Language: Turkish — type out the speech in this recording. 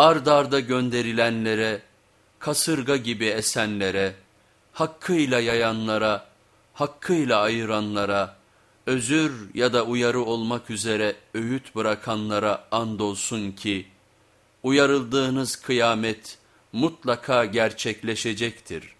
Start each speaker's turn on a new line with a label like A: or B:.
A: ard arda gönderilenlere, kasırga gibi esenlere, hakkıyla yayanlara, hakkıyla ayıranlara, özür ya da uyarı olmak üzere öğüt bırakanlara andolsun ki, uyarıldığınız kıyamet mutlaka gerçekleşecektir.''